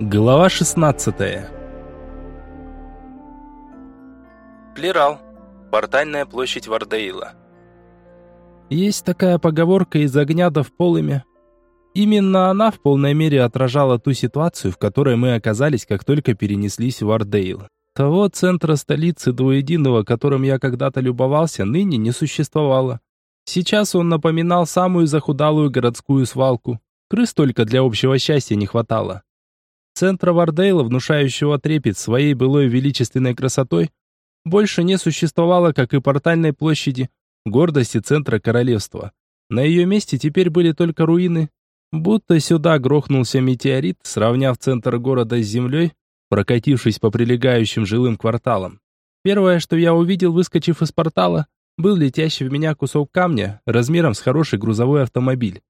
Глава 16 Плерал. Портальная площадь Вардеила. Есть такая поговорка из огня до в полымя. Именно она в полной мере отражала ту ситуацию, в которой мы оказались, как только перенеслись в Вардейл. Того центра столицы двуединого, которым я когда-то любовался, ныне не существовало. Сейчас он напоминал самую захудалую городскую свалку. Крыс только для общего счастья не хватало. Центра Вардейла, внушающего трепет своей былой величественной красотой, больше не существовало, как и портальной площади, гордости центра королевства. На ее месте теперь были только руины. Будто сюда грохнулся метеорит, сравняв центр города с землей, прокатившись по прилегающим жилым кварталам. Первое, что я увидел, выскочив из портала, был летящий в меня кусок камня размером с хороший грузовой автомобиль.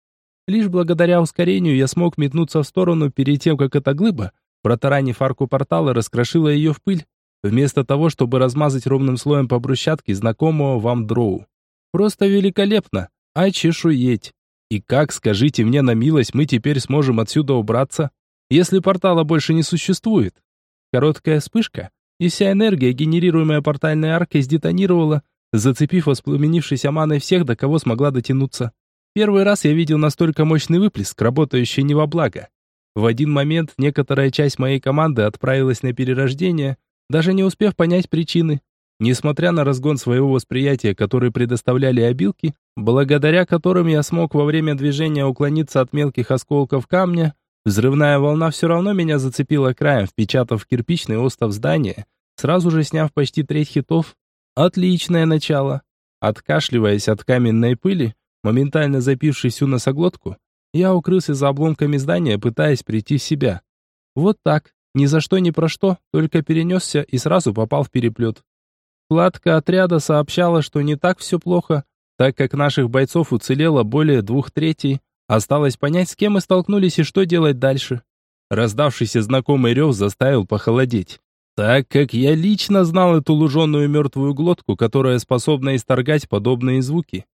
Лишь благодаря ускорению я смог метнуться в сторону перед тем, как эта глыба, протаранив арку портала, раскрошила ее в пыль, вместо того, чтобы размазать ровным слоем по брусчатке знакомого вам дроу. Просто великолепно! А чешуеть! И как, скажите мне на милость, мы теперь сможем отсюда убраться, если портала больше не существует? Короткая вспышка, и вся энергия, генерируемая портальной аркой, сдетонировала, зацепив воспламенившейся маной всех, до кого смогла дотянуться. Первый раз я видел настолько мощный выплеск, работающий не во благо. В один момент некоторая часть моей команды отправилась на перерождение, даже не успев понять причины. Несмотря на разгон своего восприятия, который предоставляли обилки, благодаря которым я смог во время движения уклониться от мелких осколков камня, взрывная волна все равно меня зацепила краем, впечатав кирпичный остов здания, сразу же сняв почти треть хитов. Отличное начало. Откашливаясь от каменной пыли, Моментально запивший всю носоглотку, я укрылся за обломками здания, пытаясь прийти в себя. Вот так, ни за что ни про что, только перенесся и сразу попал в переплет. Вкладка отряда сообщала, что не так все плохо, так как наших бойцов уцелело более двух третей, осталось понять, с кем мы столкнулись и что делать дальше. Раздавшийся знакомый рев заставил похолодеть, так как я лично знал эту луженую мертвую глотку, которая способна исторгать подобные звуки.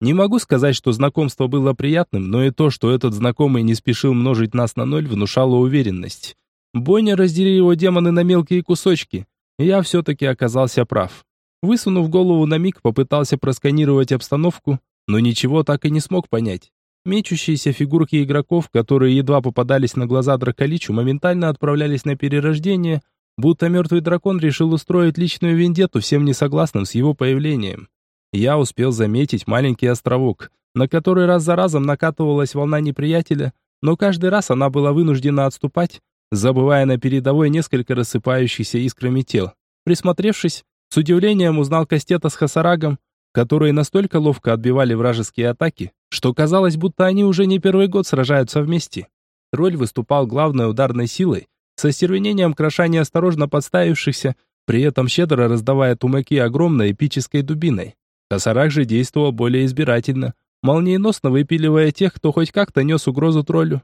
Не могу сказать, что знакомство было приятным, но и то, что этот знакомый не спешил множить нас на ноль, внушало уверенность. Бойня раздели его демоны на мелкие кусочки. Я все-таки оказался прав. Высунув голову на миг, попытался просканировать обстановку, но ничего так и не смог понять. Мечущиеся фигурки игроков, которые едва попадались на глаза Драколичу, моментально отправлялись на перерождение, будто мертвый дракон решил устроить личную вендетту всем несогласным с его появлением я успел заметить маленький островок, на который раз за разом накатывалась волна неприятеля, но каждый раз она была вынуждена отступать, забывая на передовой несколько рассыпающихся искрами тел. Присмотревшись, с удивлением узнал Кастета с Хасарагом, которые настолько ловко отбивали вражеские атаки, что казалось, будто они уже не первый год сражаются вместе. Тролль выступал главной ударной силой, со стервенением кроша неосторожно подставившихся, при этом щедро раздавая тумаки огромной эпической дубиной. Косарак же действовал более избирательно, молниеносно выпиливая тех, кто хоть как-то нес угрозу троллю.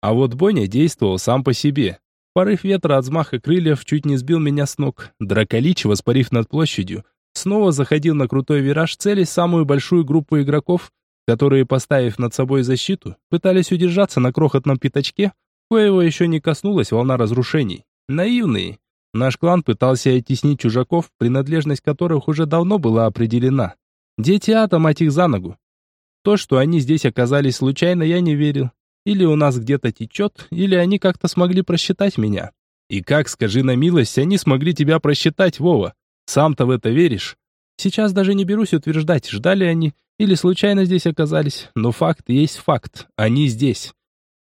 А вот Боня действовал сам по себе. Порыв ветра от взмаха крыльев чуть не сбил меня с ног. Драколич, воспарив над площадью, снова заходил на крутой вираж, целясь самую большую группу игроков, которые, поставив над собой защиту, пытались удержаться на крохотном пятачке, коего еще не коснулась волна разрушений. Наивные. Наш клан пытался оттеснить чужаков, принадлежность которых уже давно была определена. Дети мать их за ногу. То, что они здесь оказались случайно, я не верил. Или у нас где-то течет, или они как-то смогли просчитать меня. И как, скажи на милость, они смогли тебя просчитать, Вова? Сам-то в это веришь? Сейчас даже не берусь утверждать, ждали они или случайно здесь оказались, но факт есть факт, они здесь.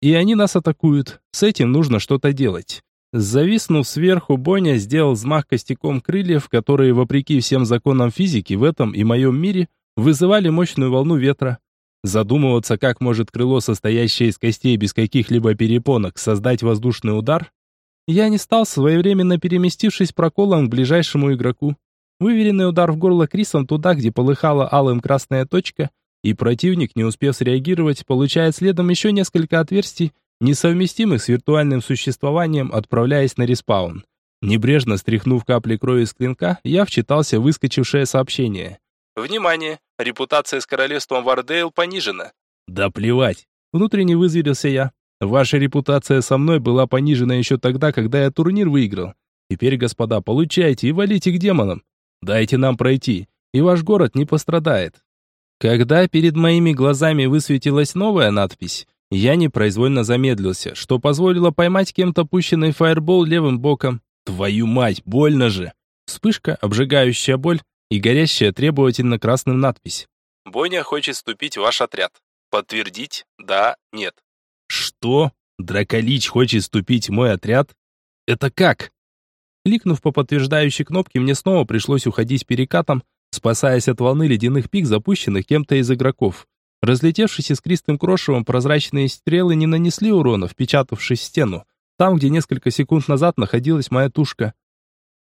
И они нас атакуют, с этим нужно что-то делать. Зависнув сверху, Боня сделал взмах костяком крыльев, которые, вопреки всем законам физики в этом и моем мире, вызывали мощную волну ветра. Задумываться, как может крыло, состоящее из костей без каких-либо перепонок, создать воздушный удар, я не стал, своевременно переместившись проколом к ближайшему игроку. Выверенный удар в горло Крисом туда, где полыхала алым красная точка, и противник, не успев среагировать, получает следом еще несколько отверстий, несовместимых с виртуальным существованием, отправляясь на респаун. Небрежно стряхнув капли крови с клинка, я вчитался в выскочившее сообщение. «Внимание! Репутация с королевством Вардейл понижена». «Да плевать!» Внутренне вызверился я. Ваша репутация со мной была понижена еще тогда, когда я турнир выиграл. Теперь, господа, получайте и валите к демонам. Дайте нам пройти, и ваш город не пострадает. Когда перед моими глазами высветилась новая надпись, я непроизвольно замедлился, что позволило поймать кем-то пущенный фаербол левым боком. Твою мать, больно же! Вспышка, обжигающая боль и горящая требовательно красным надпись. Бойня хочет вступить в ваш отряд. Подтвердить? Да, нет. Что? Драколич хочет вступить в мой отряд? Это как? Кликнув по подтверждающей кнопке, мне снова пришлось уходить перекатом, спасаясь от волны ледяных пик, запущенных кем-то из игроков. Разлетевшись искристым крошевом, прозрачные стрелы не нанесли урона, впечатавшись в стену, там, где несколько секунд назад находилась моя тушка.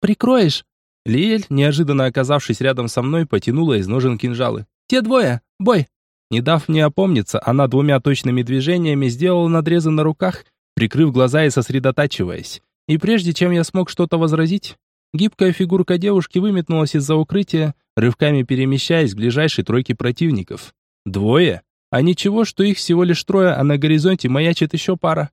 «Прикроешь?» Лиэль, неожиданно оказавшись рядом со мной, потянула из ножен кинжалы. «Те двое! Бой!» Не дав мне опомниться, она двумя точными движениями сделала надрезы на руках, прикрыв глаза и сосредотачиваясь. И прежде чем я смог что-то возразить, гибкая фигурка девушки выметнулась из-за укрытия, рывками перемещаясь к ближайшей тройке противников. Двое? А ничего, что их всего лишь трое, а на горизонте маячит еще пара.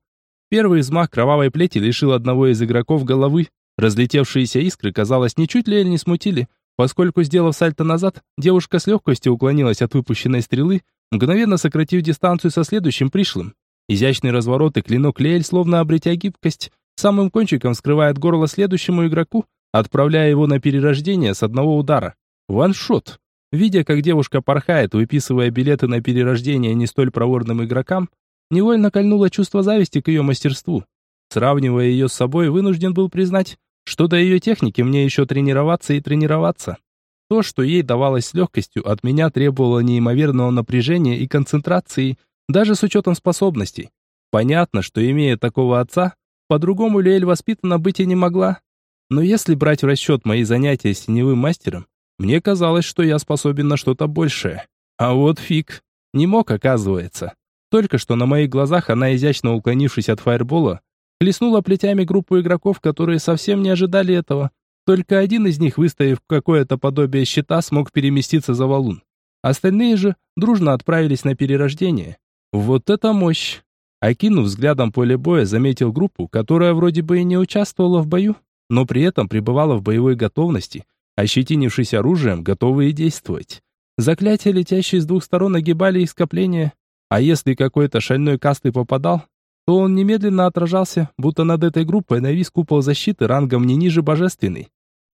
Первый взмах кровавой плети лишил одного из игроков головы. Разлетевшиеся искры, казалось, ничуть ли не смутили, поскольку, сделав сальто назад, девушка с легкостью уклонилась от выпущенной стрелы, мгновенно сократив дистанцию со следующим пришлым. Изящный разворот и клинок Леэль, словно обретя гибкость, самым кончиком скрывает горло следующему игроку, отправляя его на перерождение с одного удара. Ваншот. Видя, как девушка порхает, выписывая билеты на перерождение не столь проворным игрокам, невольно кольнуло чувство зависти к ее мастерству. Сравнивая ее с собой, вынужден был признать, что до ее техники мне еще тренироваться и тренироваться. То, что ей давалось с легкостью, от меня требовало неимоверного напряжения и концентрации, даже с учетом способностей. Понятно, что имея такого отца, по-другому Лиэль воспитана быть и не могла. Но если брать в расчет мои занятия с теневым мастером, мне казалось, что я способен на что-то большее. А вот фиг. Не мог, оказывается. Только что на моих глазах она, изящно уклонившись от фаербола, хлестнула плетями группу игроков, которые совсем не ожидали этого. Только один из них, выставив какое-то подобие щита, смог переместиться за валун. Остальные же дружно отправились на перерождение. Вот это мощь! Окинув взглядом поле боя, заметил группу, которая вроде бы и не участвовала в бою, но при этом пребывала в боевой готовности, ощетинившись оружием, готовые действовать. Заклятия, летящие с двух сторон, огибали их скопление, а если какой-то шальной касты попадал, то он немедленно отражался, будто над этой группой навис купол защиты рангом не ниже божественный.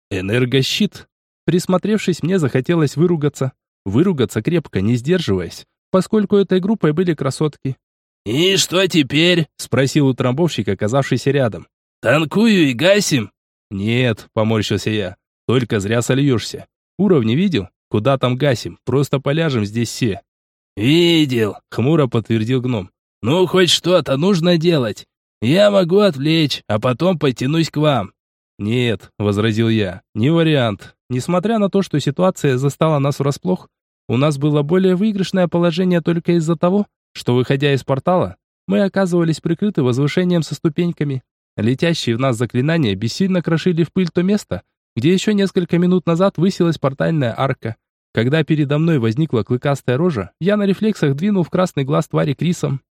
Энергощит. Присмотревшись, мне захотелось выругаться. Выругаться крепко, не сдерживаясь, поскольку этой группой были красотки. «И что теперь?» — спросил утрамбовщик, оказавшийся рядом. «Танкую и гасим?» «Нет», — поморщился я, — «только зря сольешься. Уровни видел? Куда там гасим? Просто поляжем здесь все». «Видел», — хмуро подтвердил гном. «Ну, хоть что-то нужно делать. Я могу отвлечь, а потом подтянусь к вам». «Нет», — возразил я, — «не вариант. Несмотря на то, что ситуация застала нас врасплох, у нас было более выигрышное положение только из-за того, что, выходя из портала, мы оказывались прикрыты возвышением со ступеньками. Летящие в нас заклинания бессильно крошили в пыль то место, где еще несколько минут назад высилась портальная арка. Когда передо мной возникла клыкастая рожа, я на рефлексах двинул в красный глаз твари Крисом.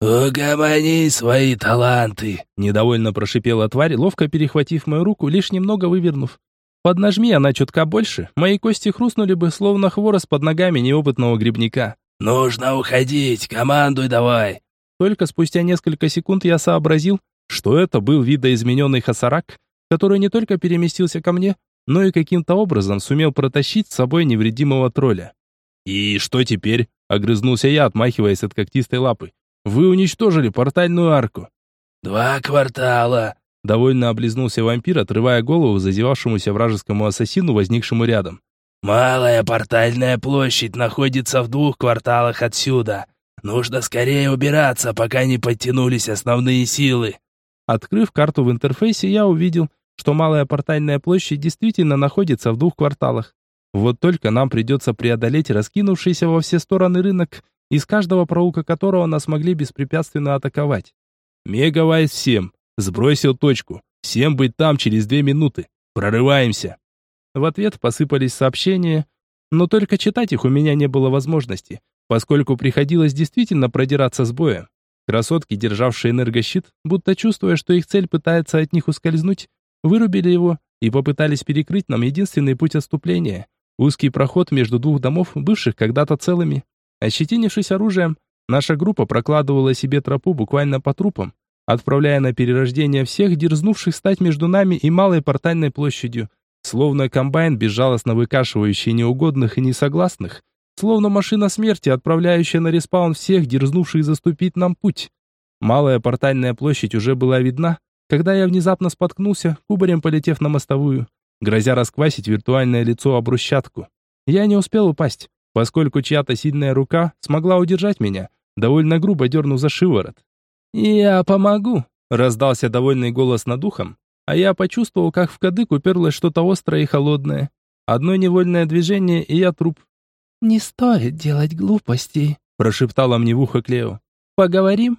«Угомони свои таланты!» Недовольно прошипела тварь, ловко перехватив мою руку, лишь немного вывернув. Поднажми она чутка больше, мои кости хрустнули бы, словно хворост под ногами неопытного грибника. «Нужно уходить, командуй давай!» Только спустя несколько секунд я сообразил, что это был видоизмененный Хасарак, который не только переместился ко мне, но и каким-то образом сумел протащить с собой невредимого тролля. «И что теперь?» — огрызнулся я, отмахиваясь от когтистой лапы. «Вы уничтожили портальную арку». «Два квартала!» — довольно облизнулся вампир, отрывая голову зазевавшемуся вражескому ассасину, возникшему рядом. «Малая портальная площадь находится в двух кварталах отсюда. Нужно скорее убираться, пока не подтянулись основные силы». Открыв карту в интерфейсе, я увидел, что малая портальная площадь действительно находится в двух кварталах. Вот только нам придется преодолеть раскинувшийся во все стороны рынок, из каждого проулка которого нас могли беспрепятственно атаковать. Мегавайс всем. Сбросил точку. Всем быть там через две минуты. Прорываемся. В ответ посыпались сообщения, но только читать их у меня не было возможности, поскольку приходилось действительно продираться с боя. Красотки, державшие энергощит, будто чувствуя, что их цель пытается от них ускользнуть, вырубили его и попытались перекрыть нам единственный путь отступления – узкий проход между двух домов, бывших когда-то целыми. Ощетинившись оружием, наша группа прокладывала себе тропу буквально по трупам, отправляя на перерождение всех, дерзнувших стать между нами и малой портальной площадью, словно комбайн, безжалостно выкашивающий неугодных и несогласных, словно машина смерти, отправляющая на респаун всех, дерзнувших заступить нам путь. Малая портальная площадь уже была видна, когда я внезапно споткнулся, кубарем полетев на мостовую, грозя расквасить виртуальное лицо об брусчатку. Я не успел упасть, поскольку чья-то сильная рука смогла удержать меня, довольно грубо дернув за шиворот. «Я помогу», — раздался довольный голос над ухом, а я почувствовал, как в кадык уперлось что-то острое и холодное. Одно невольное движение, и я труп. «Не стоит делать глупостей», — прошептала мне в ухо Клео. «Поговорим?»